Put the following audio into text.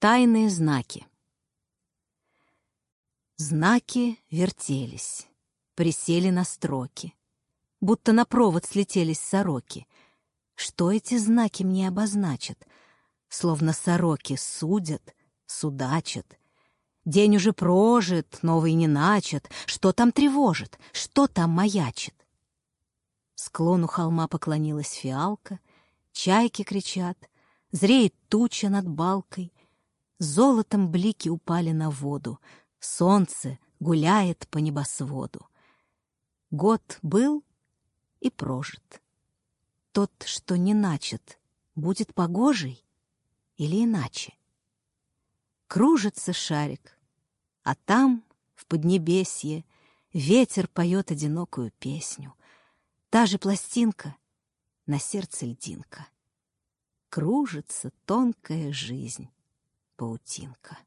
Тайные знаки. Знаки вертелись, присели на строки, будто на провод слетелись сороки. Что эти знаки мне обозначат? Словно сороки судят, судачат. День уже прожит, новый не начат. Что там тревожит? Что там маячит? Склону холма поклонилась фиалка, Чайки кричат, зреет туча над балкой, Золотом блики упали на воду, Солнце гуляет по небосводу. Год был и прожит. Тот, что не начат, будет погожий или иначе? Кружится шарик, а там, в Поднебесье, Ветер поет одинокую песню. Та же пластинка, на сердце льдинка. Кружится тонкая жизнь паутинка.